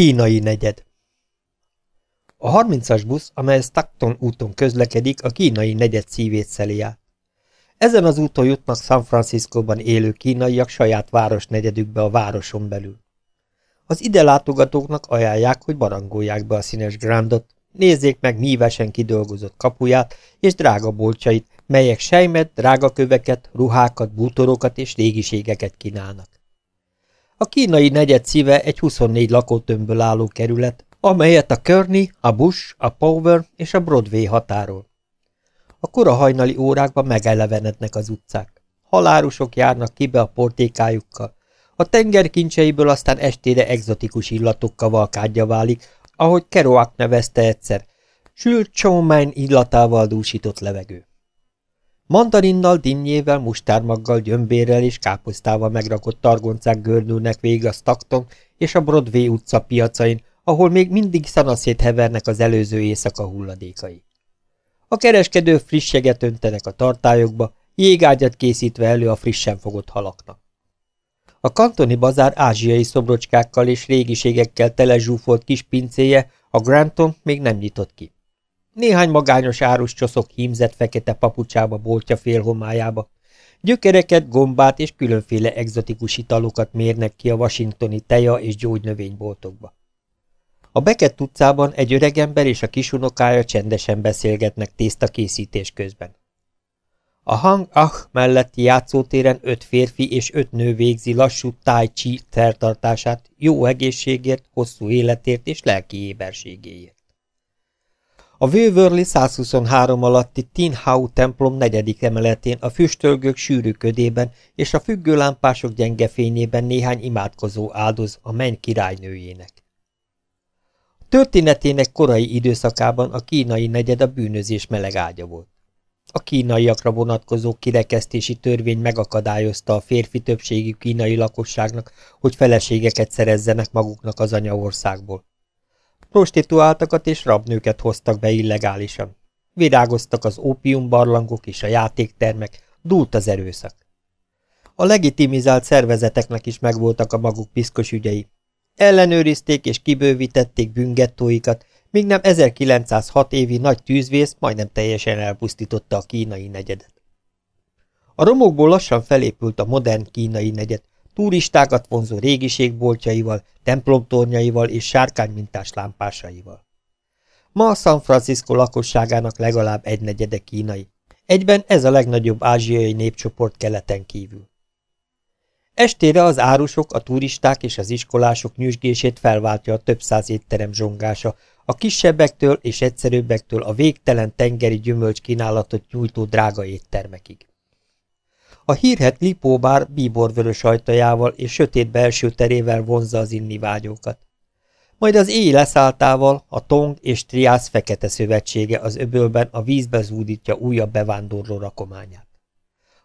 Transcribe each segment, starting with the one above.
Kínai negyed A 30-as busz, amely Stockton úton közlekedik, a kínai negyed szívét szeli át. Ezen az úton jutnak San Franciscóban élő kínaiak saját városnegyedükbe a városon belül. Az ide látogatóknak ajánlják, hogy barangolják be a színes Grandot, nézzék meg mívesen kidolgozott kapuját és drága bolcsait, melyek sejmet, drága köveket, ruhákat, bútorokat és régiségeket kínálnak. A kínai negyed szíve egy 24 lakótömbből álló kerület, amelyet a Kearney, a Bush, a Power és a Broadway határol. A kora hajnali órákban megelevenednek az utcák. Halárusok járnak ki be a portékájukkal. A tenger kincseiből aztán estére egzotikus illatok kavalkádja válik, ahogy Kerouac nevezte egyszer, sült csómány illatával dúsított levegő. Mandarinnal, dinnyével, mustármaggal, gyömbérrel és káposztával megrakott targoncák gördülnek végig a Stockton és a Broadway utca piacain, ahol még mindig szanaszét hevernek az előző éjszaka hulladékai. A kereskedő frisseget öntenek a tartályokba, jégágyat készítve elő a frissen fogott halaknak. A kantoni bazár ázsiai szobrocskákkal és régiségekkel telezsúfolt kis pincéje, a Granton még nem nyitott ki. Néhány magányos árus csoszok hímzett fekete papucsába boltja félhomájába. Gyökereket, gombát és különféle egzotikus italokat mérnek ki a washingtoni teja és gyógynövényboltokba. A Beckett utcában egy öregember és a kisunokája csendesen beszélgetnek tésztakészítés közben. A Hang Ah melletti játszótéren öt férfi és öt nő végzi lassú tai chi tertartását, jó egészségért, hosszú életért és lelki éberségéért. A Waverly 123 alatti Tin Hau templom negyedik emeletén a füstölgők sűrű ködében és a függőlámpások gyenge fényében néhány imádkozó áldoz a menny királynőjének. Történetének korai időszakában a kínai negyed a bűnözés meleg ágya volt. A kínaiakra vonatkozó kirekesztési törvény megakadályozta a férfi többségű kínai lakosságnak, hogy feleségeket szerezzenek maguknak az anyaországból. Prostituáltakat és rabnőket hoztak be illegálisan. Virágoztak az ópiumbarlangok és a játéktermek, dúlt az erőszak. A legitimizált szervezeteknek is megvoltak a maguk piszkos ügyei. Ellenőrizték és kibővítették büngettóikat, míg nem 1906 évi nagy tűzvész majdnem teljesen elpusztította a kínai negyedet. A romokból lassan felépült a modern kínai negyed, turistákat vonzó régiségboltjaival, templomtornyaival és sárkánymintás lámpásaival. Ma a San Francisco lakosságának legalább egy negyede kínai. Egyben ez a legnagyobb ázsiai népcsoport keleten kívül. Estére az árusok, a turisták és az iskolások nyüzsgését felváltja a több száz étterem zsongása, a kisebbektől és egyszerűbbektől a végtelen tengeri gyümölcs kínálatot nyújtó drága éttermekig. A hírhet lipóbár bíborvörös ajtajával és sötét belső terével vonzza az innivágyókat. Majd az éj leszálltával a Tong és Triász fekete szövetsége az öbölben a vízbe zúdítja újabb bevándorló rakományát.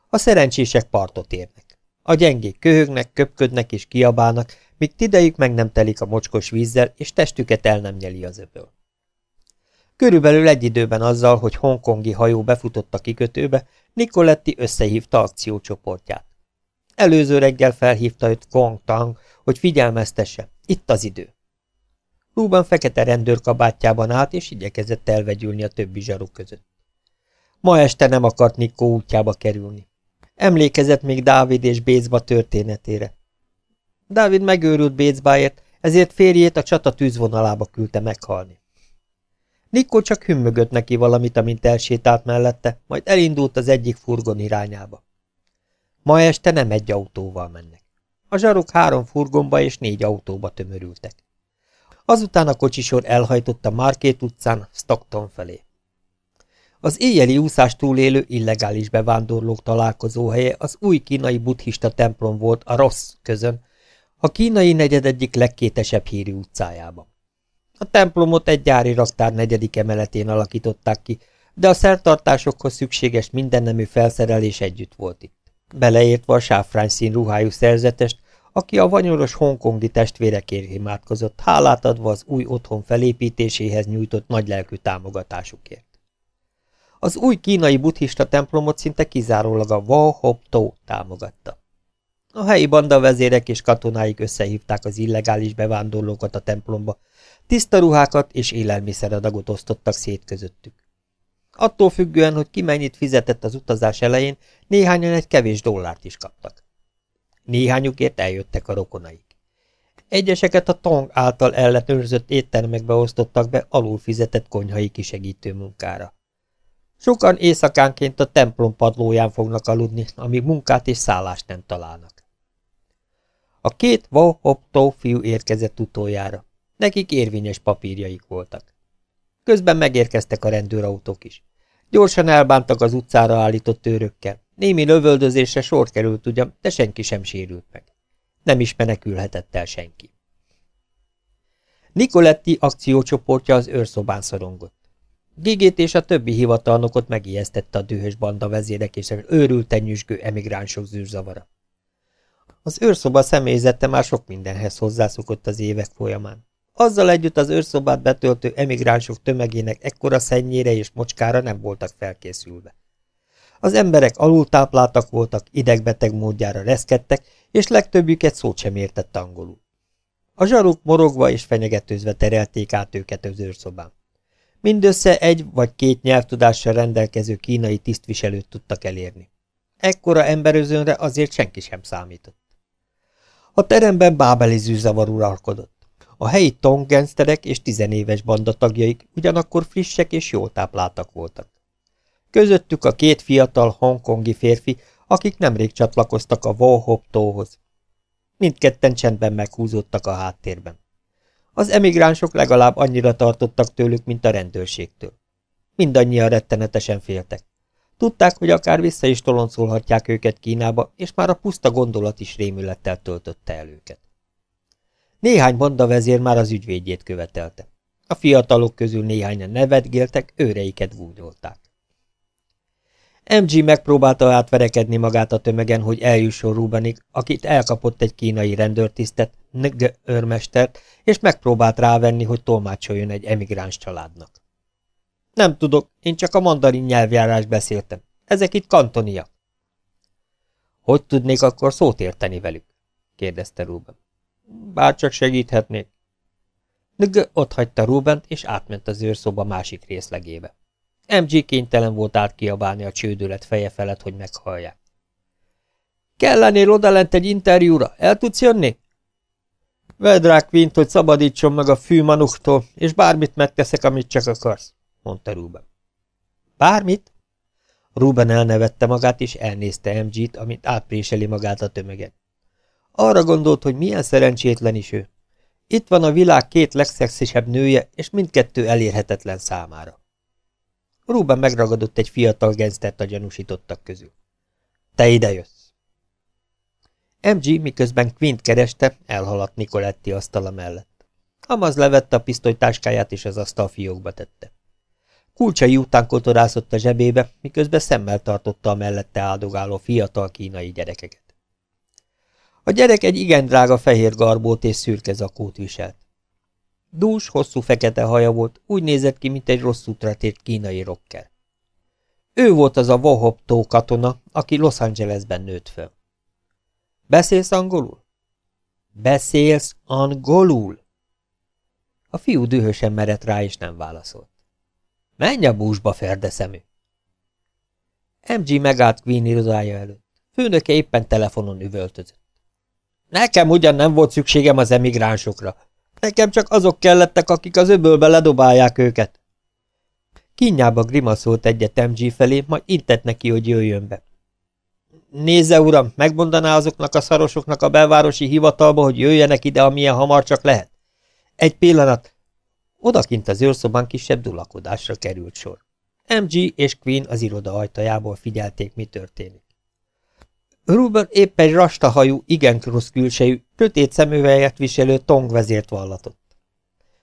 A szerencsések partot érnek. A gyengék köhögnek, köpködnek és kiabálnak, míg tidejük meg nem telik a mocskos vízzel, és testüket el nem nyeli az öböl. Körülbelül egy időben azzal, hogy hongkongi hajó befutott a kikötőbe, Nicoletti összehívta akciócsoportját. Előző reggel felhívta őt Kong Tang, hogy figyelmeztesse, itt az idő. Ruben fekete rendőrkabátjában állt, és igyekezett elvegyülni a többi zsaruk között. Ma este nem akart Nikó útjába kerülni. Emlékezett még Dávid és Bézba történetére. Dávid megőrült Bécbáért, ezért férjét a csata tűzvonalába küldte meghalni. Nikko csak hümmögött neki valamit, amint elsétált mellette, majd elindult az egyik furgon irányába. Ma este nem egy autóval mennek. A zsarok három furgonba és négy autóba tömörültek. Azután a kocsisor elhajtott a Markét utcán Stockton felé. Az éjjeli úszás túlélő illegális bevándorlók találkozóhelye az új kínai buddhista templom volt a Rossz közön, a kínai negyed egyik legkétesebb hírű utcájában. A templomot egy gyári raktár negyedik emeletén alakították ki, de a szertartásokhoz szükséges mindennemű felszerelés együtt volt itt. Beleértve a sáfrány szín ruhájú szerzetest, aki a vanyoros hongkongi testvérekért imádkozott, hálát adva az új otthon felépítéséhez nyújtott nagylelkű támogatásukért. Az új kínai buddhista templomot szinte kizárólag a Wa Hop To támogatta. A helyi banda vezérek és katonáik összehívták az illegális bevándorlókat a templomba, tiszta ruhákat és élelmiszeradagot osztottak szét közöttük. Attól függően, hogy ki mennyit fizetett az utazás elején, néhányan egy kevés dollárt is kaptak. Néhányukért eljöttek a rokonaik. Egyeseket a tong által ellenőrzött éttermekbe osztottak be alul fizetett konyhai kisegítő munkára. Sokan éjszakánként a templom padlóján fognak aludni, amíg munkát és szállást nem találnak. A két Wauhoptó fiú érkezett utoljára. Nekik érvényes papírjaik voltak. Közben megérkeztek a rendőrautók is. Gyorsan elbántak az utcára állított őrökkel. Némi lövöldözésre sor került ugyan, de senki sem sérült meg. Nem is menekülhetett el senki. Nikoletti akciócsoportja az őrszobán szorongott. Gigét és a többi hivatalnokot megijesztette a dühös banda vezérek és az őrülten nyüzsgő emigránsok zűrzavara. Az őrszoba személyzete már sok mindenhez hozzászokott az évek folyamán. Azzal együtt az őrszobát betöltő emigránsok tömegének ekkora szennyére és mocskára nem voltak felkészülve. Az emberek alultápláltak voltak, idegbeteg módjára reszkedtek, és legtöbbjüket szót sem értett angolul. A zsaruk morogva és fenyegetőzve terelték át őket az őrszobán. Mindössze egy vagy két nyelvtudással rendelkező kínai tisztviselőt tudtak elérni. Ekkora emberözönre azért senki sem számított. A teremben bábeli zűrzavar uralkodott. A helyi tonggenszterek és tizenéves bandatagjaik ugyanakkor frissek és jól tápláltak voltak. Közöttük a két fiatal hongkongi férfi, akik nemrég csatlakoztak a Wohop-tóhoz. Mindketten csendben meghúzódtak a háttérben. Az emigránsok legalább annyira tartottak tőlük, mint a rendőrségtől. Mindannyian rettenetesen féltek. Tudták, hogy akár vissza is toloncolhatják őket Kínába, és már a puszta gondolat is rémülettel töltötte el őket. Néhány vezér már az ügyvédjét követelte. A fiatalok közül néhányan nevetgéltek, őreiket vúnyolták. MG megpróbálta átverekedni magát a tömegen, hogy eljusson Rubenig, akit elkapott egy kínai rendőrtisztet, Ng őrmestert, és megpróbált rávenni, hogy tolmácsoljon egy emigráns családnak. Nem tudok, én csak a mandarin nyelvjárás beszéltem. Ezek itt kantoniak. Hogy tudnék akkor szót érteni velük? kérdezte Ruben. Bárcsak segíthetnék. Ng ott hagyta Rubent, és átment az őrszoba másik részlegébe. MG kénytelen volt átkiabálni a csődület feje felett, hogy meghallják. Kellenél odalent egy interjúra, el tudsz jönni? Vedd rá Quint, hogy szabadítson meg a fűmanuktól, és bármit megteszek, amit csak akarsz, mondta Ruben. Bármit? Ruben elnevette magát, és elnézte MG-t, amint átpréseli magát a tömegen. Arra gondolt, hogy milyen szerencsétlen is ő. Itt van a világ két legszexisebb nője, és mindkettő elérhetetlen számára. Ruben megragadott egy fiatal genztert a gyanúsítottak közül. Te ide jössz! MG miközben Quint kereste, elhaladt Nicoletti asztala mellett. Amaz levette a pisztolytáskáját és az asztal fiókba tette. Kulcsai után kotorászott a zsebébe, miközben szemmel tartotta a mellette áldogáló fiatal kínai gyerekeket. A gyerek egy igen drága fehér garbót és szürke zakót viselt. Dús, hosszú fekete haja volt, úgy nézett ki, mint egy rossz útra tért kínai rocker. Ő volt az a Wohoptó katona, aki Los Angelesben nőtt föl. Beszélsz angolul? Beszélsz angolul? A fiú dühösen merett rá, és nem válaszolt. Menj a búzsba, ferdeszemű! MG megállt Queen irodája előtt. Főnöke éppen telefonon üvöltözött. Nekem ugyan nem volt szükségem az emigránsokra. Nekem csak azok kellettek, akik az öbölbe ledobálják őket. Kínjába grimaszolt egyet MG felé, majd intett neki, hogy jöjjön be. Nézze, uram, megmondaná azoknak a szarosoknak a belvárosi hivatalba, hogy jöjjenek ide, amilyen hamar csak lehet? Egy pillanat. Odakint az őrszobán kisebb dulakodásra került sor. MG és Queen az iroda ajtajából figyelték, mi történik. Ruben épp egy rastahajú, igen rossz külsejű, kötét szemüveget viselő tong vezért vallatott.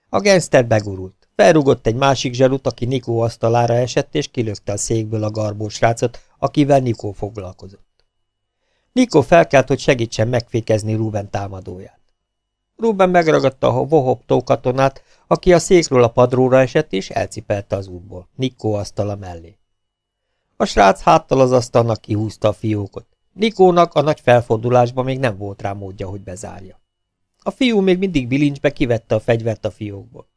A gangster begurult. Felrugott egy másik zsarut, aki Nikó asztalára esett, és kilökte a székből a garbós rácot, akivel Nikó foglalkozott. Nikó felkelt, hogy segítsen megfékezni Ruben támadóját. Ruben megragadta a vohoptó katonát, aki a székről a padróra esett, és elcipelte az útból, Nikó asztala mellé. A srác háttal az asztalnak kihúzta a fiókot. Nikónak a nagy felfordulásban még nem volt rá módja, hogy bezárja. A fiú még mindig bilincsbe kivette a fegyvert a fiókból.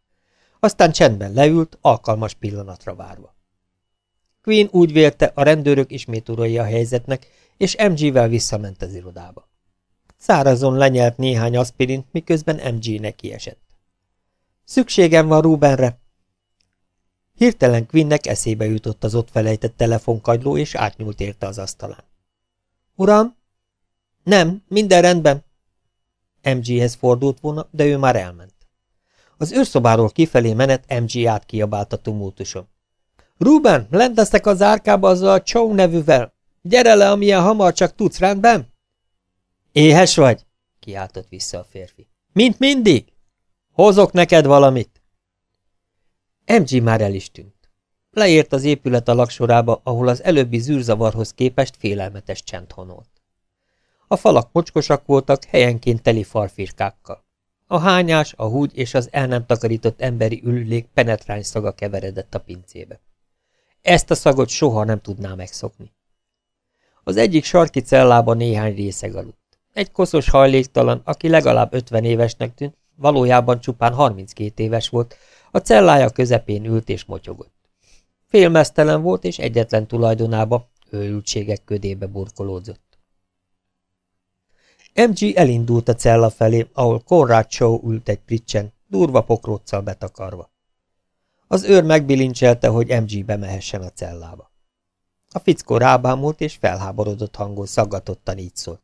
Aztán csendben leült, alkalmas pillanatra várva. Queen úgy vélte, a rendőrök ismét urai a helyzetnek, és MG-vel visszament az irodába. Szárazon lenyelt néhány aspirint, miközben MG neki esett. Szükségem van Rubenre. Hirtelen Quinnnek eszébe jutott az ott felejtett telefonkagyló, és átnyúlt érte az asztalán. Uram? Nem, minden rendben. MG-hez fordult volna, de ő már elment. Az őrszobáról kifelé menet MG átkiabált a tumultuson. Ruben, lent leszek az árkába azzal a Chow nevűvel. Gyere le, amilyen hamar csak tudsz, rendben? Éhes vagy? kiáltott vissza a férfi. Mint mindig? Hozok neked valamit. MG már el is tűnt. Leért az épület a laksorába, ahol az előbbi zűrzavarhoz képest félelmetes csend honolt. A falak mocskosak voltak, helyenként teli farfirkákkal. A hányás, a húgy és az el nem takarított emberi ülülék penetrány szaga keveredett a pincébe. Ezt a szagot soha nem tudná megszokni. Az egyik sarki cellában néhány részeg aludt. Egy koszos hajléktalan, aki legalább ötven évesnek tűnt, valójában csupán 32 éves volt, a cellája közepén ült és motyogott. Félmeztelen volt, és egyetlen tulajdonába, őrültségek ködébe burkolódzott. MG elindult a cella felé, ahol Conrad Shaw ült egy pricsen, durva pokróccal betakarva. Az őr megbilincselte, hogy MG bemehessen a cellába. A fickó rábámult, és felháborodott hangon szaggatottan így szólt.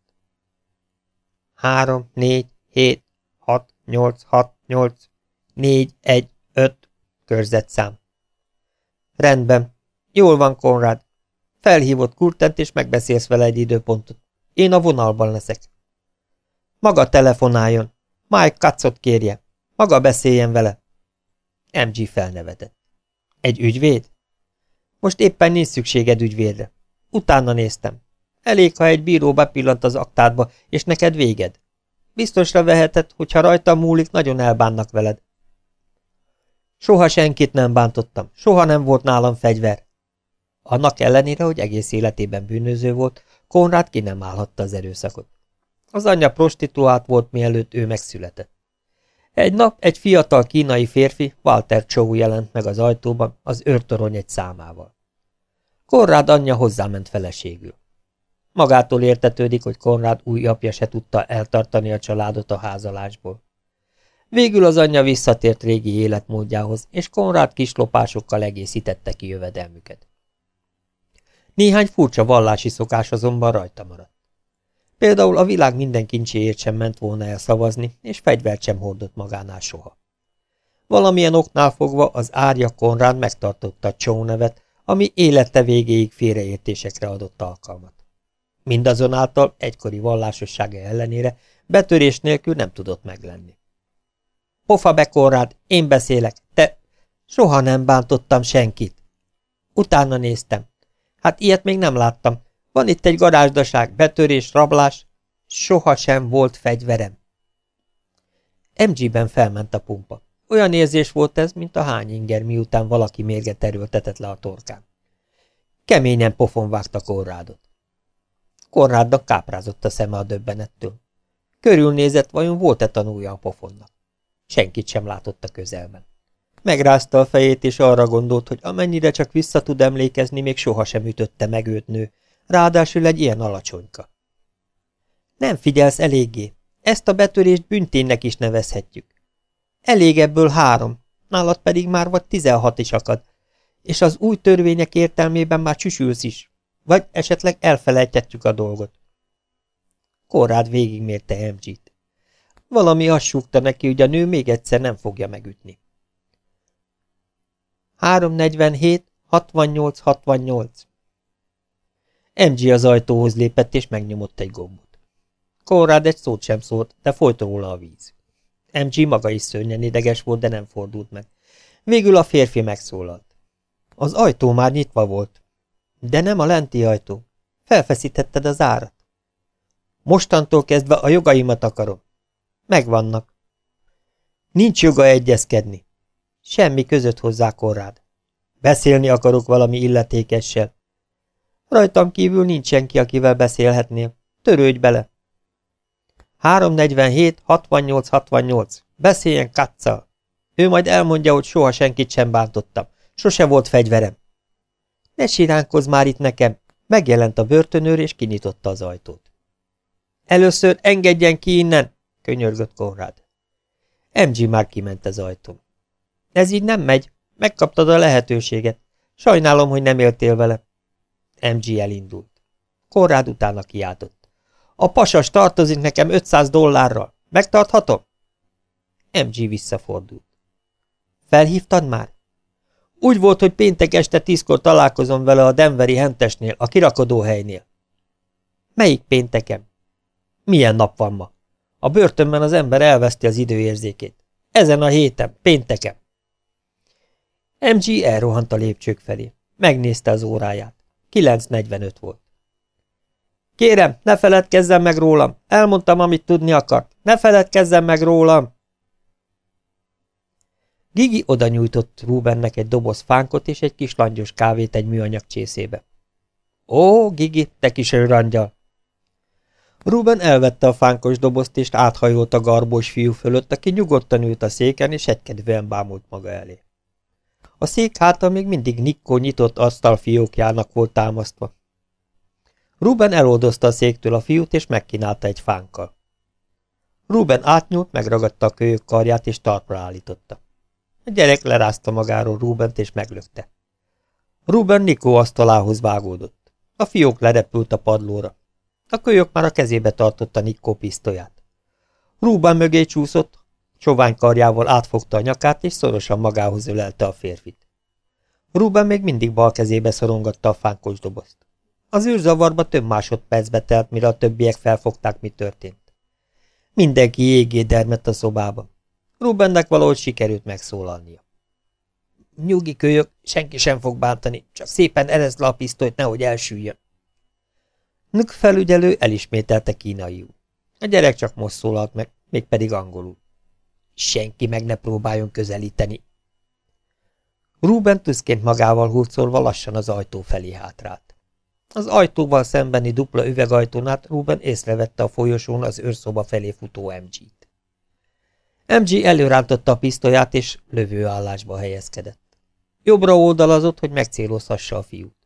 Három, négy, hét, hat, nyolc, hat, nyolc, négy, egy, öt, körzett szám. Rendben. Jól van, Konrad. Felhívott Kurtent, és megbeszélsz vele egy időpontot. Én a vonalban leszek. Maga telefonáljon. Mike Katzot kérje. Maga beszéljen vele. MG felnevetett. Egy ügyvéd? Most éppen nincs szükséged ügyvédre. Utána néztem. Elég, ha egy bíró bepillant az aktádba, és neked véged. Biztosra veheted, hogyha rajta múlik, nagyon elbánnak veled. Soha senkit nem bántottam, soha nem volt nálam fegyver. Annak ellenére, hogy egész életében bűnöző volt, Konrád ki nem állhatta az erőszakot. Az anyja prostituált volt, mielőtt ő megszületett. Egy nap egy fiatal kínai férfi, Walter Chow jelent meg az ajtóban, az őrtorony egy számával. Konrád anyja hozzáment feleségül. Magától értetődik, hogy Konrád új apja se tudta eltartani a családot a házalásból. Végül az anyja visszatért régi életmódjához, és Konrád kislopásokkal egészítette ki jövedelmüket. Néhány furcsa vallási szokás azonban rajta maradt. Például a világ minden kincséért sem ment volna el szavazni, és fegyvert sem hordott magánál soha. Valamilyen oknál fogva az árja Konrád megtartotta a Csó nevet, ami élete végéig félreértésekre adott alkalmat. Mindazonáltal egykori vallásossága ellenére betörés nélkül nem tudott meglenni. Pofa be, Konrád, én beszélek, te... Soha nem bántottam senkit. Utána néztem. Hát ilyet még nem láttam, van itt egy garázsdaság, betörés, rablás. Soha sem volt fegyverem. MG-ben felment a pumpa. Olyan érzés volt ez, mint a hány inger, miután valaki mérget erőltetett le a torkán. Keményen pofon vágta Korrádot. Korrádnak káprázott a szeme a döbbenettől. Körülnézett, vajon volt-e tanulja a pofonnak. Senkit sem látott a közelben. Megrázta a fejét, és arra gondolt, hogy amennyire csak vissza tud emlékezni, még sohasem ütötte meg őt nő, ráadásul egy ilyen alacsonyka. Nem figyelsz eléggé. Ezt a betörést bünténynek is nevezhetjük. Elég ebből három, nálad pedig már vagy tizenhat is akad, és az új törvények értelmében már csüsülsz is, vagy esetleg elfelejtettük a dolgot. Korrád végigmérte MG-t. Valami azt súgta neki, hogy a nő még egyszer nem fogja megütni. 347, 68, 68. MG az ajtóhoz lépett, és megnyomott egy gombot. Konrád egy szót sem szólt, de folyt róla a víz. MG maga is szörnyen ideges volt, de nem fordult meg. Végül a férfi megszólalt. Az ajtó már nyitva volt. De nem a lenti ajtó. Felfeszítetted az árat. Mostantól kezdve a jogaimat akarom. Megvannak. Nincs joga egyezkedni. Semmi között hozzá, Konrád. Beszélni akarok valami illetékessel. Rajtam kívül nincs senki, akivel beszélhetnél. Törődj bele! 347, 68, 68. Beszéljen Katszal! Ő majd elmondja, hogy soha senkit sem bántottam. Sose volt fegyverem. Ne siránkozz már itt nekem! Megjelent a börtönőr, és kinyitotta az ajtót. Először engedjen ki innen! Könyörgött Konrád. MG már kiment az ajtón. Ez így nem megy. Megkaptad a lehetőséget. Sajnálom, hogy nem éltél vele. MG elindult. Konrád utána kiáltott. A pasas tartozik nekem 500 dollárral. Megtarthatom? MG visszafordult. Felhívtad már? Úgy volt, hogy péntek este tízkor találkozom vele a Denveri hentesnél, a kirakodóhelynél. Melyik pénteken? Milyen nap van ma? A börtönben az ember elveszti az időérzékét. Ezen a héten, pénteken. MG elrohant a lépcsők felé. Megnézte az óráját. 9.45 volt. Kérem, ne feledkezzen meg rólam. Elmondtam, amit tudni akart. Ne feledkezzen meg rólam. Gigi oda nyújtott Rubennek egy doboz fánkot és egy kis langyos kávét egy műanyag csészébe. Ó, Gigi, te kis őrangyal! Ruben elvette a fánkos dobozt és áthajolt a garbós fiú fölött, aki nyugodtan ült a széken és egykedvűen bámult maga elé. A szék háta még mindig Nikkó nyitott asztal fiókjának volt támasztva. Ruben eloldozta a széktől a fiút, és megkínálta egy fánkkal. Ruben átnyúlt, megragadta a kölyök karját, és talpra állította. A gyerek lerázta magáról Rubent, és meglökte. Ruben Nikó asztalához vágódott. A fiók lerepült a padlóra. A kölyök már a kezébe tartotta Nikó pisztolyát. Ruben mögé csúszott, sovány karjával átfogta a nyakát, és szorosan magához ölelte a férfit. Ruben még mindig bal kezébe szorongatta a fánkos dobozt. Az űrzavarba több másodpercbe telt, mire a többiek felfogták, mi történt. Mindenki jégé dermett a szobában. Rubennek valahogy sikerült megszólalnia. Nyugi kölyök, senki sem fog bántani, csak szépen erezd le a pisztolyt, nehogy elsüljön. Nük felügyelő elismételte kínaiul. A gyerek csak most szólalt meg, mégpedig angolul. Senki meg ne próbáljon közelíteni. Ruben tüszként magával hurcolva lassan az ajtó felé hátrált. Az ajtóval szembeni dupla üvegajtónát Ruben észrevette a folyosón az őrszoba felé futó MG-t. MG előrántotta a pisztolyát, és lövőállásba helyezkedett. Jobbra oldalazott, hogy megcélozhassa a fiút.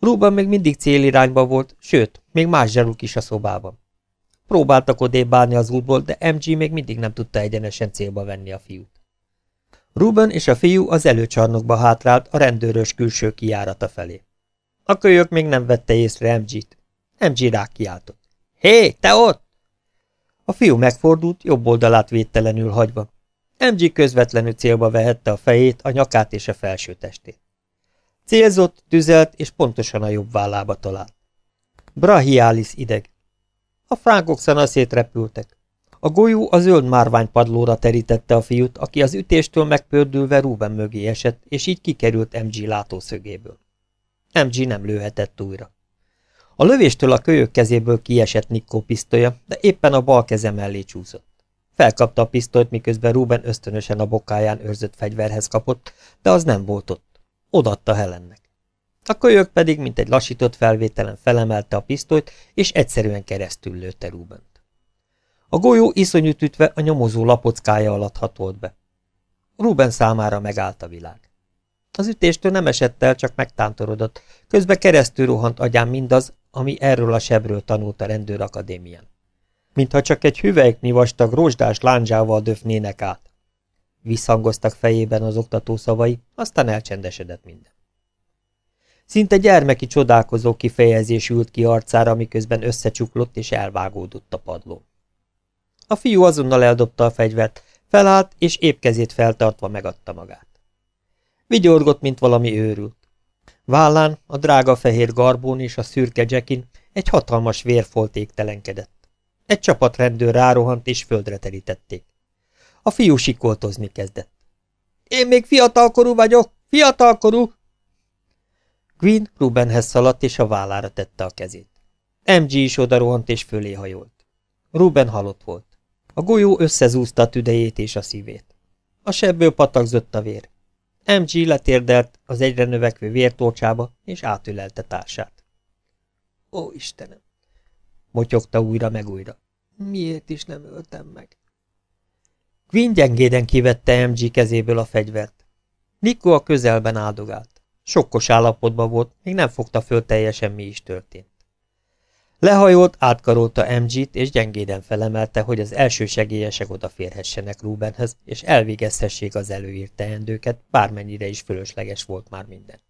Ruben még mindig célirányba volt, sőt, még más zsaruk is a szobában. Próbáltak odébb állni az útból, de MG még mindig nem tudta egyenesen célba venni a fiút. Ruben és a fiú az előcsarnokba hátrált a rendőrös külső kijárata felé. A kölyök még nem vette észre MG-t. MG rákiáltott. Hé, te ott! A fiú megfordult, jobb oldalát védtelenül hagyva. MG közvetlenül célba vehette a fejét, a nyakát és a felső testét. Célzott, tüzelt, és pontosan a jobb vállába talált. Brahialis ideg. A fránkok szanaszét repültek. A golyó a zöld márvány padlóra terítette a fiút, aki az ütéstől megpördülve Ruben mögé esett, és így kikerült MG látószögéből. MG nem lőhetett újra. A lövéstől a kölyök kezéből kiesett Nikkó pisztolya, de éppen a bal keze mellé csúszott. Felkapta a pisztolyt, miközben Ruben ösztönösen a bokáján őrzött fegyverhez kapott, de az nem volt ott. Odatta Helennek. A kölyök pedig, mint egy lassított felvételen felemelte a pisztolyt, és egyszerűen keresztül lőtte Rubent. A golyó iszonyút ütve a nyomozó lapockája alatt hatolt be. Ruben számára megállt a világ. Az ütéstől nem esett el, csak megtántorodott, közben keresztül rohant agyán mindaz, ami erről a sebről tanult a rendőrakadémián. Mintha csak egy hüvelyknyi vastag rozsdás lándzsával döfnének át. Visszhangoztak fejében az oktató szavai, aztán elcsendesedett minden. Szinte gyermeki csodálkozó kifejezés ült ki arcára, miközben összecsuklott és elvágódott a padló. A fiú azonnal eldobta a fegyvert, felállt, és épp kezét feltartva megadta magát. Vigyorgott, mint valami őrült. Vállán, a drága fehér garbón és a szürke jackin egy hatalmas vérfolt égtelenkedett. Egy csapat rendőr rárohant és földre terítették. A fiú sikoltozni kezdett. Én még fiatalkorú vagyok, fiatalkorú! Queen Rubenhez szaladt és a vállára tette a kezét. MG is odarohant és fölé hajolt. Ruben halott volt. A golyó összezúzta a tüdejét és a szívét. A sebből patakzott a vér. MG letérdelt az egyre növekvő vértorcsába, és átülelte társát. Ó, Istenem! Motyogta újra meg újra. Miért is nem öltem meg? Quinn gyengéden kivette MG kezéből a fegyvert. Nico a közelben áldogált. Sokkos állapotban volt, még nem fogta föl teljesen mi is történt. Lehajolt, átkarolta MG-t, és gyengéden felemelte, hogy az első segélyesek odaférhessenek Rubenhez, és elvégezhessék az előírt teendőket, bármennyire is fölösleges volt már minden.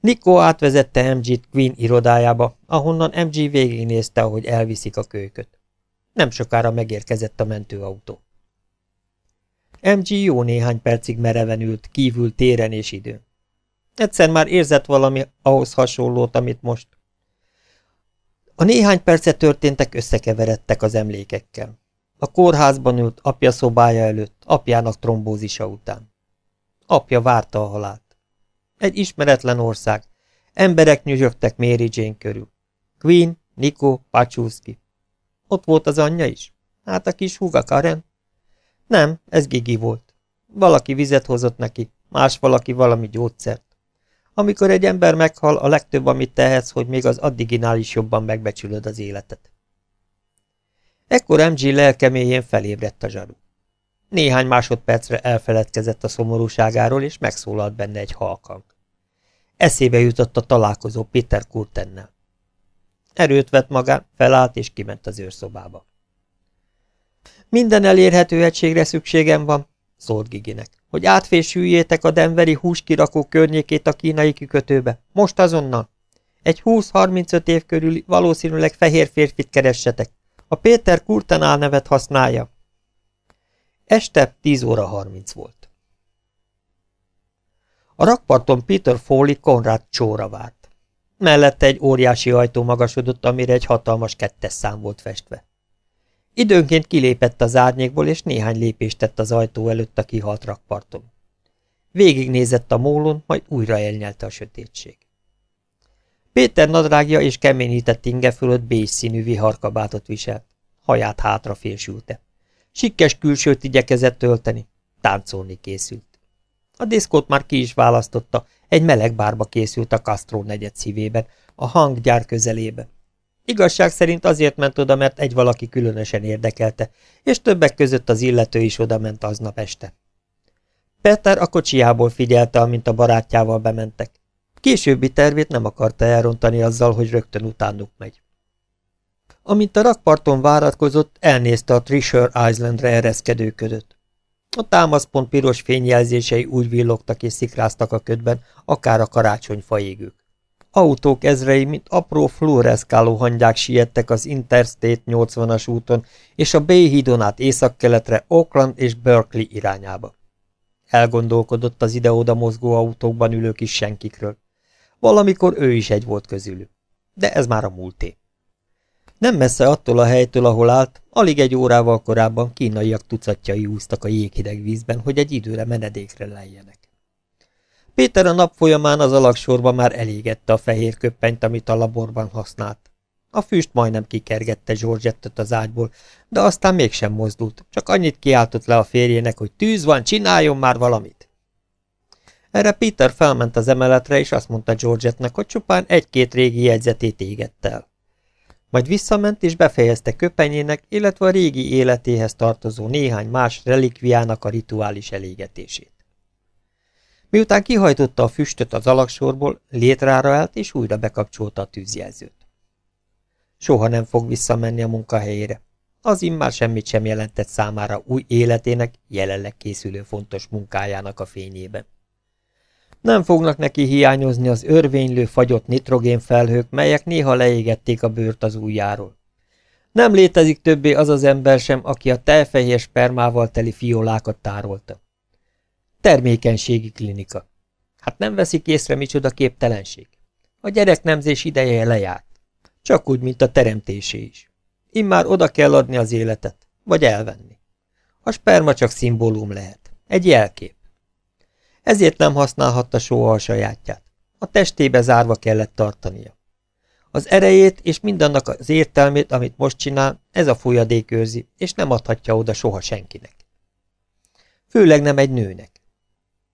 Nico átvezette MG-t Queen irodájába, ahonnan MG végignézte, ahogy elviszik a kölyköt. Nem sokára megérkezett a mentőautó. MG jó néhány percig mereven ült, kívül téren és időn. Egyszer már érzett valami ahhoz hasonlót, amit most. A néhány percet történtek összekeveredtek az emlékekkel. A kórházban ült apja szobája előtt, apjának trombózisa után. Apja várta a halált. Egy ismeretlen ország. Emberek nyüzsögtek Mary Jane körül. Queen, Nico, Pacsúszki. Ott volt az anyja is? Hát a kis húga Karen? Nem, ez Gigi volt. Valaki vizet hozott neki, más valaki valami gyógyszert. Amikor egy ember meghal, a legtöbb, amit tehetsz, hogy még az addiginál is jobban megbecsülöd az életet. Ekkor MG lelkeméjén felébredt a zsaru. Néhány másodpercre elfeledkezett a szomorúságáról, és megszólalt benne egy halkang. Eszébe jutott a találkozó Peter Kurtennel. Erőt vett magán, felállt és kiment az őrszobába. Minden elérhető egységre szükségem van, szólt Giginek, hogy átfésüljétek a denveri húskirakó környékét a kínai kikötőbe. Most azonnal. Egy 20-35 év körüli, valószínűleg fehér férfit keressetek. A Péter Kurtenál nevet használja. Este 10 óra 30 volt. A rakparton Peter Foley Konrad csóra várt. Mellette egy óriási ajtó magasodott, amire egy hatalmas kettes szám volt festve. Időnként kilépett az árnyékból, és néhány lépést tett az ajtó előtt a kihalt rakparton. Végignézett a mólon, majd újra elnyelte a sötétség. Péter nadrágja és keményített inge fölött bézs színű viharkabátot viselt. Haját hátra félsülte. Sikkes külsőt igyekezett tölteni. Táncolni készült. A diszkót már ki is választotta, egy meleg bárba készült a Castro negyed szívében, a hanggyár közelébe. Igazság szerint azért ment oda, mert egy valaki különösen érdekelte, és többek között az illető is oda ment aznap este. Peter a kocsiából figyelte, amint a barátjával bementek. Későbbi tervét nem akarta elrontani azzal, hogy rögtön utánuk megy. Amint a rakparton váratkozott, elnézte a Treasure Islandre ereszkedőködöt. A támaszpont piros fényjelzései úgy villogtak és szikráztak a ködben, akár a karácsonyfa égők. Autók ezrei, mint apró fluoreszkáló hangyák siettek az Interstate 80-as úton, és a Bay hídon át északkeletre Oakland és Berkeley irányába. Elgondolkodott az ide-oda mozgó autókban ülő kis senkikről. Valamikor ő is egy volt közülük. De ez már a múlté. Nem messze attól a helytől, ahol állt, alig egy órával korábban kínaiak tucatjai úztak a jéghideg vízben, hogy egy időre menedékre lejjenek. Péter a nap folyamán az alaksorba már elégette a fehér köppenyt, amit a laborban használt. A füst majdnem kikergette Georgettet az ágyból, de aztán mégsem mozdult, csak annyit kiáltott le a férjének, hogy tűz van, csináljon már valamit. Erre Peter felment az emeletre, és azt mondta Georgettnek, hogy csupán egy-két régi jegyzetét égett el. Majd visszament és befejezte köpenyének, illetve a régi életéhez tartozó néhány más relikviának a rituális elégetését. Miután kihajtotta a füstöt az alaksorból, létrára állt és újra bekapcsolta a tűzjelzőt. Soha nem fog visszamenni a munkahelyére. Az immár semmit sem jelentett számára új életének, jelenleg készülő fontos munkájának a fényében. Nem fognak neki hiányozni az örvénylő fagyott nitrogénfelhők, melyek néha leégették a bőrt az ujjáról. Nem létezik többé az az ember sem, aki a telfehér spermával teli fiolákat tárolta. Termékenységi klinika. Hát nem veszik észre, micsoda képtelenség. A gyereknemzés ideje lejárt. Csak úgy, mint a teremtésé is. Immár oda kell adni az életet, vagy elvenni. A sperma csak szimbólum lehet. Egy jelkép. Ezért nem használhatta soha a sajátját. A testébe zárva kellett tartania. Az erejét és mindannak az értelmét, amit most csinál, ez a folyadék őrzi, és nem adhatja oda soha senkinek. Főleg nem egy nőnek.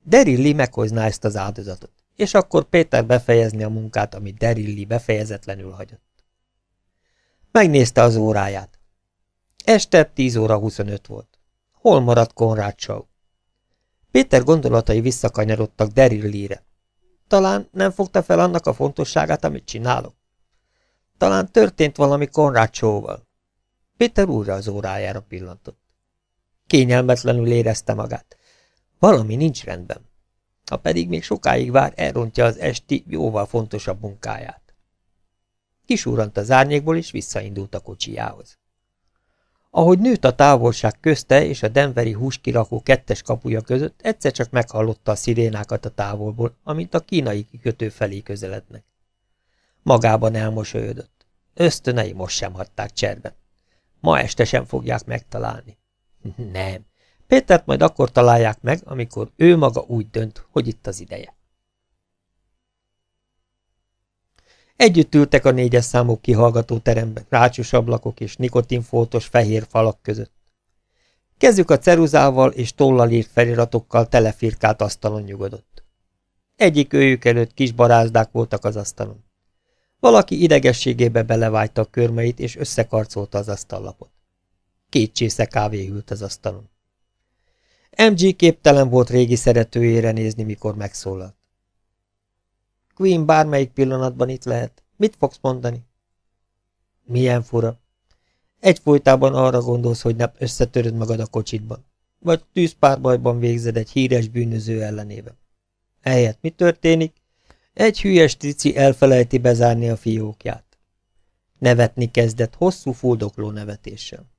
Daryl Lee meghozná ezt az áldozatot. és akkor Péter befejezni a munkát, amit Derilli befejezetlenül hagyott. Megnézte az óráját. Este 10 óra 25 volt. Hol maradt Konrád Shaw? Péter gondolatai visszakanyarodtak Derillire. Talán nem fogta fel annak a fontosságát, amit csinálok. Talán történt valami Konrád Shaw-val. Péter újra az órájára pillantott. Kényelmetlenül érezte magát. Valami nincs rendben. Ha pedig még sokáig vár, elrontja az esti, jóval fontosabb munkáját. Kisúrant az árnyékból, és visszaindult a kocsijához. Ahogy nőtt a távolság közte és a Denveri húskirakó kettes kapuja között, egyszer csak meghallotta a szirénákat a távolból, amint a kínai kikötő felé közelednek. Magában elmosolyodott. Ösztönei most sem hagyták cserben. Ma este sem fogják megtalálni. Nem. Pétert majd akkor találják meg, amikor ő maga úgy dönt, hogy itt az ideje. Együtt ültek a négyes számú kihallgató teremben, rácsos ablakok és nikotinfoltos fehér falak között. Kezük a ceruzával és tollal írt feliratokkal telefirkált asztalon nyugodott. Egyik őjük előtt kis barázdák voltak az asztalon. Valaki idegességébe belevájta a körmeit, és összekarcolta az asztallapot. Két csésze kávé hűlt az asztalon. MG képtelen volt régi szeretőjére nézni, mikor megszólalt. Queen bármelyik pillanatban itt lehet. Mit fogsz mondani? Milyen fura. Egyfolytában arra gondolsz, hogy nem összetöröd magad a kocsitban. Vagy tűzpárbajban végzed egy híres bűnöző ellenében. Ehelyett mi történik? Egy hülyes trici elfelejti bezárni a fiókját. Nevetni kezdett hosszú fuldokló nevetéssel.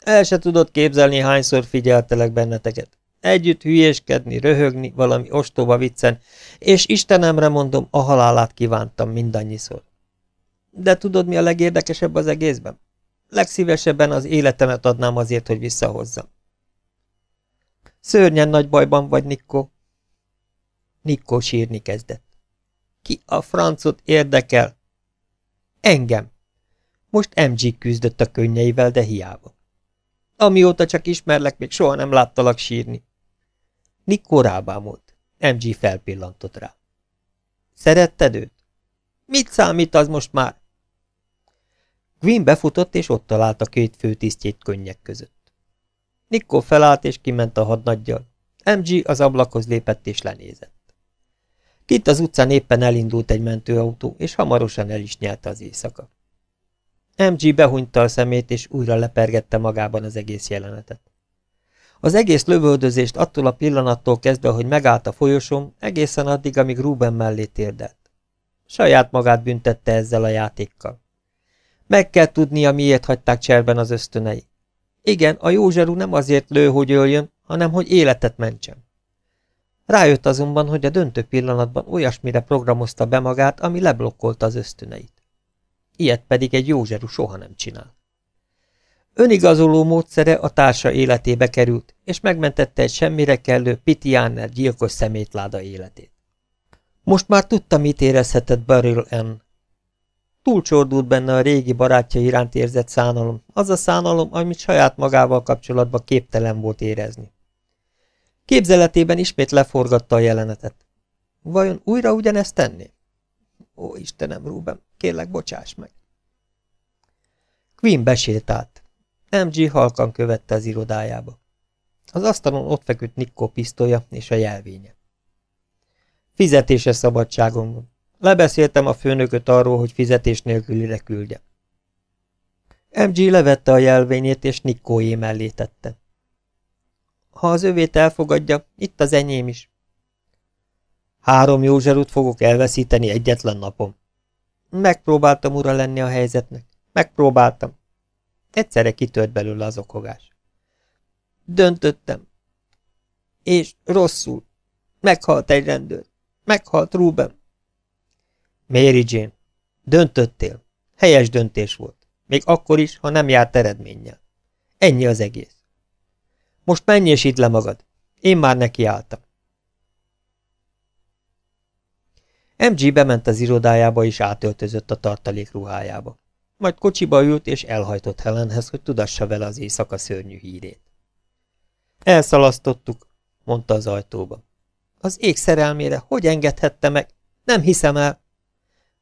El se tudod képzelni, hányszor figyeltelek benneteket. Együtt hülyéskedni, röhögni, valami ostoba viccen, és Istenemre mondom, a halálát kívántam mindannyiszor. De tudod, mi a legérdekesebb az egészben? Legszívesebben az életemet adnám azért, hogy visszahozzam. Szörnyen nagy bajban vagy, Nikko. Nikko sírni kezdett. Ki a francot érdekel? Engem. Most MG küzdött a könnyeivel, de hiába. Amióta csak ismerlek, még soha nem láttalak sírni. Nikko rábámult. MG felpillantott rá. Szeretted őt? Mit számít az most már? Gwyn befutott, és ott találta két főtisztjét könnyek között. Nikko felállt, és kiment a hadnaggyal. MG az ablakhoz lépett, és lenézett. Kint az utcán éppen elindult egy mentőautó, és hamarosan el is nyelte az éjszaka. MG behunyta a szemét, és újra lepergette magában az egész jelenetet. Az egész lövöldözést attól a pillanattól kezdve, hogy megállt a folyosón, egészen addig, amíg Ruben mellé térdelt. Saját magát büntette ezzel a játékkal. Meg kell tudnia, miért hagyták cserben az ösztönei. Igen, a jó zserú nem azért lő, hogy öljön, hanem hogy életet mentsen. Rájött azonban, hogy a döntő pillanatban olyasmire programozta be magát, ami leblokkolta az ösztöneit. Ilyet pedig egy jó zserú soha nem csinál. Önigazoló módszere a társa életébe került, és megmentette egy semmire kellő Pitiáner gyilkos szemétláda életét. Most már tudta, mit érezhetett Beryl N. Túlcsordult benne a régi barátja iránt érzett szánalom, az a szánalom, amit saját magával kapcsolatban képtelen volt érezni. Képzeletében ismét leforgatta a jelenetet. Vajon újra ugyanezt tenné? Ó, Istenem, Ruben, kérlek, bocsáss meg. Queen besétált. MG halkan követte az irodájába. Az asztalon ott feküdt Nikko pisztolya és a jelvénye. Fizetése szabadságon van. Lebeszéltem a főnököt arról, hogy fizetés nélkülire küldje. MG levette a jelvényét, és Nikkóé mellé tette. Ha az övét elfogadja, itt az enyém is. Három jó zserut fogok elveszíteni egyetlen napom. Megpróbáltam ura lenni a helyzetnek. Megpróbáltam. Egyszerre kitört belőle az okogás. Döntöttem. És rosszul. Meghalt egy rendőr. Meghalt Ruben. Mary Jane, döntöttél. Helyes döntés volt. Még akkor is, ha nem járt eredménnyel. Ennyi az egész. Most menj és idd le magad. Én már nekiálltam. MG bement az irodájába és átöltözött a tartalék ruhájába. Majd kocsiba ült és elhajtott Helenhez, hogy tudassa vele az éjszaka szörnyű hírét. Elszalasztottuk, mondta az ajtóba. Az ég szerelmére, hogy engedhette meg? Nem hiszem el.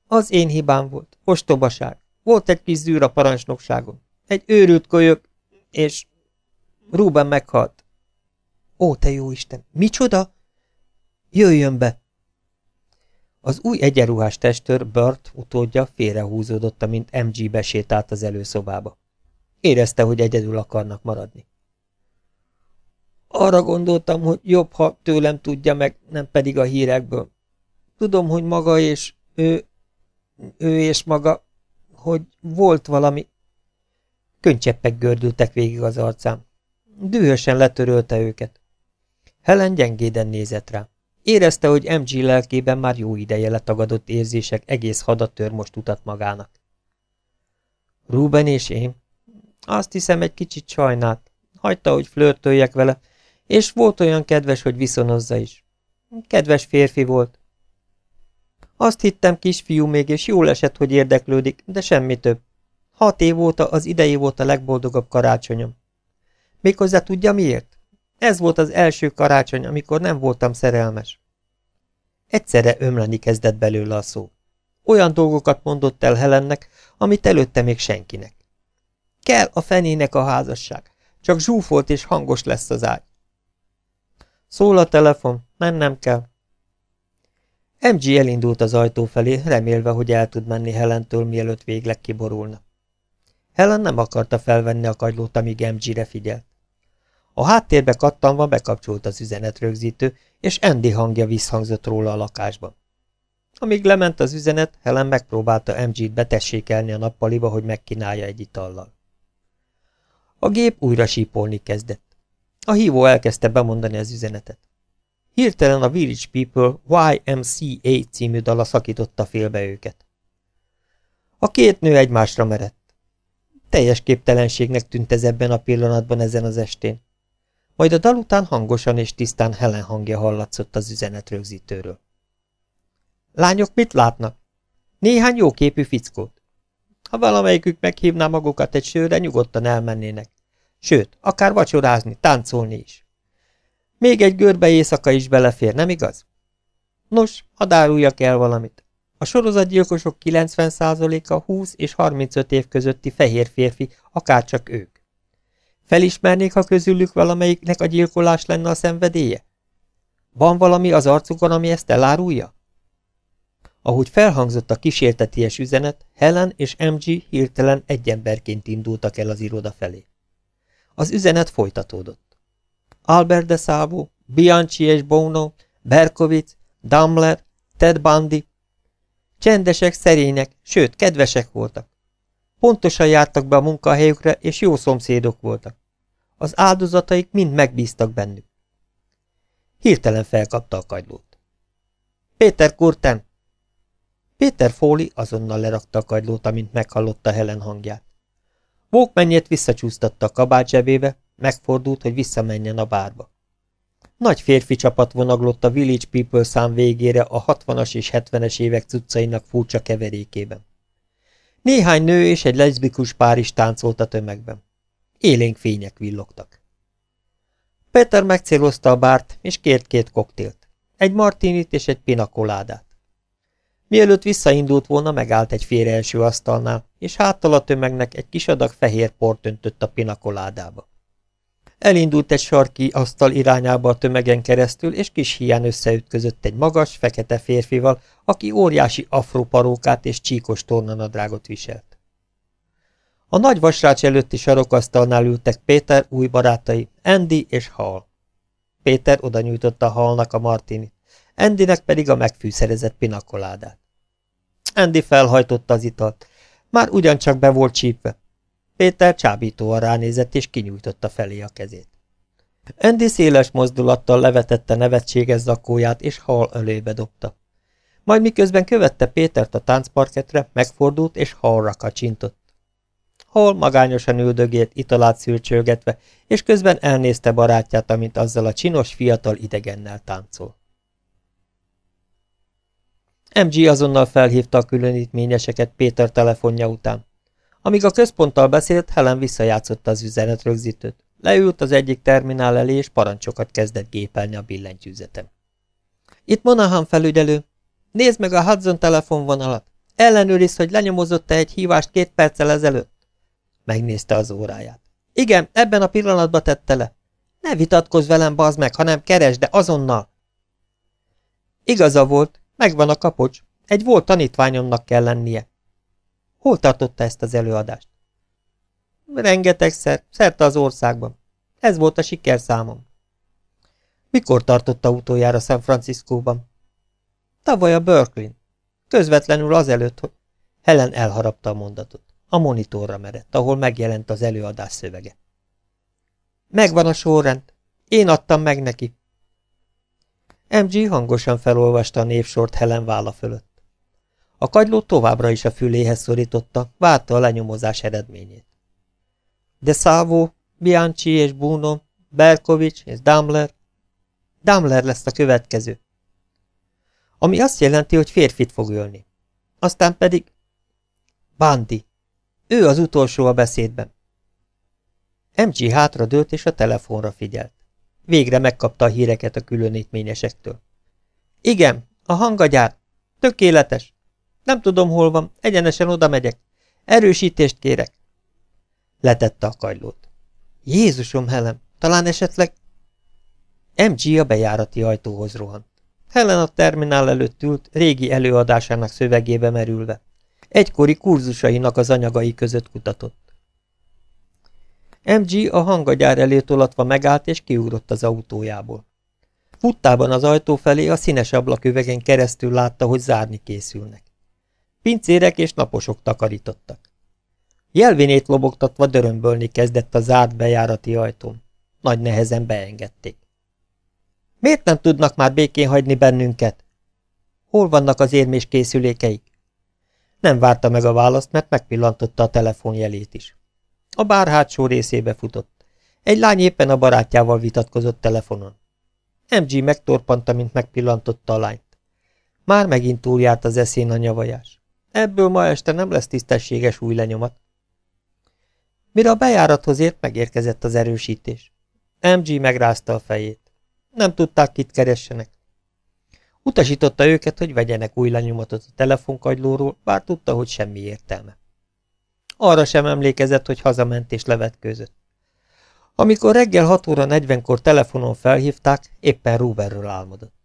Az én hibám volt. Ostobaság. Volt egy kis zűr a parancsnokságon. Egy őrült kölyök, és Ruben meghalt. Ó, te jó Isten, micsoda? Jöjjön be! Az új egyenruhás testőr, Burt utódja félrehúzódott, mint MG besétált az előszobába. Érezte, hogy egyedül akarnak maradni. Arra gondoltam, hogy jobb, ha tőlem tudja meg, nem pedig a hírekből. Tudom, hogy maga és ő, ő és maga, hogy volt valami. Könycseppek gördültek végig az arcám. Dühösen letörölte őket. Helen gyengéden nézett rá. Érezte, hogy MG lelkében már jó ideje letagadott érzések egész hadat tör most utat magának. Ruben és én. Azt hiszem, egy kicsit sajnált. Hagyta, hogy flörtöljek vele, és volt olyan kedves, hogy viszonozza is. Kedves férfi volt. Azt hittem, kisfiú még, és jól esett, hogy érdeklődik, de semmi több. Hat év óta az idei volt a legboldogabb karácsonyom. Méghozzá tudja miért? Ez volt az első karácsony, amikor nem voltam szerelmes. Egyszerre ömleni kezdett belőle a szó. Olyan dolgokat mondott el Helennek, amit előtte még senkinek. Kell a fenének a házasság, csak zsúfolt és hangos lesz az ágy. Szól a telefon, mennem kell. MG elindult az ajtó felé, remélve, hogy el tud menni Helentől, mielőtt végleg kiborulna. Helen nem akarta felvenni a kagylót, amíg MG-re figyelt. A háttérbe kattanva bekapcsolt az üzenetrögzítő, és Andy hangja visszhangzott róla a lakásban. Amíg lement az üzenet, Helen megpróbálta MG-t betessékelni a nappaliba, hogy megkínálja egy itallal. A gép újra sípolni kezdett. A hívó elkezdte bemondani az üzenetet. Hirtelen a Village People YMCA című dala szakította félbe őket. A két nő egymásra merett. Teljes képtelenségnek tűnt ez ebben a pillanatban ezen az estén. Majd a dal után hangosan és tisztán Helen hangja hallatszott az üzenet rögzítőről. Lányok mit látnak? Néhány jóképű fickót. Ha valamelyikük meghívná magukat egy sőre, nyugodtan elmennének. Sőt, akár vacsorázni, táncolni is. Még egy görbe éjszaka is belefér, nem igaz? Nos, hadd áruljak el valamit. A sorozatgyilkosok 90%-a 20 és 35 év közötti fehér férfi, akárcsak ők. Felismernék, ha közülük valamelyiknek a gyilkolás lenne a szenvedélye? Van valami az arcukon, ami ezt elárulja? Ahogy felhangzott a kísérteties üzenet, Helen és MG hirtelen egy emberként indultak el az iroda felé. Az üzenet folytatódott. Albert de Szávó, Bianchi és Bono, Berkovic, Damler, Ted Bundy. Csendesek, szerények, sőt, kedvesek voltak. Pontosan jártak be a munkahelyükre, és jó szomszédok voltak. Az áldozataik mind megbíztak bennük. Hirtelen felkapta a kagylót. Péter Kurten! Péter Fóli azonnal lerakta a kagylót, amint meghallotta Helen hangját. Walkmanjét visszacsúsztatta a kabát zsebébe, megfordult, hogy visszamenjen a bárba. Nagy férfi csapat vonaglott a Village People szám végére a 60-as és 70-es évek cuccainak furcsa keverékében. Néhány nő és egy leszbikus pár is táncolt a tömegben. Élénk fények villogtak. Peter megcélozta a bárt, és kért két koktélt. Egy martinit és egy pinakoládát. Mielőtt visszaindult volna, megállt egy első asztalnál, és háttal a tömegnek egy kis adag fehér port öntött a pinakoládába. Elindult egy sarki asztal irányába a tömegen keresztül, és kis hián összeütközött egy magas, fekete férfival, aki óriási afróparókát és csíkos tornanadrágot viselt. A nagy vasrács előtti sarokasztalnál ültek Péter új barátai, Andy és Hal. Péter oda nyújtotta Halnak a martinit, Andynek pedig a megfűszerezett pinakoládát. Andy felhajtotta az italt. Már ugyancsak be volt csípve. Péter csábítóan ránézett, és kinyújtotta felé a kezét. Andy széles mozdulattal levetette nevetséges zakóját, és hal ölébe dobta. Majd miközben követte Pétert a táncparketre, megfordult, és halra kacsintott. Hol magányosan üldögélt, italát szülcsölgetve, és közben elnézte barátját, amint azzal a csinos fiatal idegennel táncol. MG azonnal felhívta a különítményeseket Péter telefonja után. Amíg a központtal beszélt, Helen visszajátszotta az üzenetrögzítőt. Leült az egyik terminál elé, és parancsokat kezdett gépelni a billentyűzetem. Itt Monahan felügyelő. Nézd meg a Hudson telefonvonalat. Ellenőriz, hogy lenyomozott-e egy hívást két perccel ezelőtt. Megnézte az óráját. Igen, ebben a pillanatban tette le. Ne vitatkozz velem, bazd meg, hanem keresd, de azonnal. Igaza volt, megvan a kapocs. Egy volt tanítványomnak kell lennie. Hol tartotta ezt az előadást? Rengetegszer, szerte az országban. Ez volt a sikerszámom. Mikor tartotta utoljára San Franciscóban? Tavaly a Berkeley-n. Közvetlenül azelőtt, hogy... Helen elharapta a mondatot. A monitorra merett, ahol megjelent az előadás szövege. Megvan a sorrend. Én adtam meg neki. MG hangosan felolvasta a névsort Helen válla fölött. A kagyló továbbra is a füléhez szorította, várta a lenyomozás eredményét. De Szávó, Bianchi és Bruno, Berkovics és Damler. Damler lesz a következő. Ami azt jelenti, hogy férfit fog ölni. Aztán pedig Bandi. Ő az utolsó a beszédben. MG hátra dőlt és a telefonra figyelt. Végre megkapta a híreket a különítményesektől. Igen, a hangagyár. Tökéletes. Nem tudom, hol van, egyenesen oda megyek. Erősítést kérek. Letette a kagylót. Jézusom, Helen, talán esetleg... MG a bejárati ajtóhoz rohant. Helen a terminál előtt ült, régi előadásának szövegébe merülve. Egykori kurzusainak az anyagai között kutatott. MG a hangagyár elé tolatva megállt és kiugrott az autójából. Futtában az ajtó felé a színes ablaküvegen keresztül látta, hogy zárni készülnek. Pincérek és naposok takarítottak. Jelvinét lobogtatva dörömbölni kezdett a zárt bejárati ajtón. Nagy nehezen beengedték. Miért nem tudnak már békén hagyni bennünket? Hol vannak az érmés készülékeik? Nem várta meg a választ, mert megpillantotta a telefonjelét is. A bár hátsó részébe futott. Egy lány éppen a barátjával vitatkozott telefonon. MG megtorpanta, mint megpillantotta a lányt. Már megint túljárt az eszén a nyavajás. Ebből ma este nem lesz tisztességes új lenyomat. Mire a bejárathoz ért, megérkezett az erősítés. MG megrázta a fejét. Nem tudták, kit keressenek. Utasította őket, hogy vegyenek új lenyomatot a telefonkagylóról, bár tudta, hogy semmi értelme. Arra sem emlékezett, hogy hazament és levetkőzött. Amikor reggel 6 óra 40-kor telefonon felhívták, éppen Ruberről álmodott.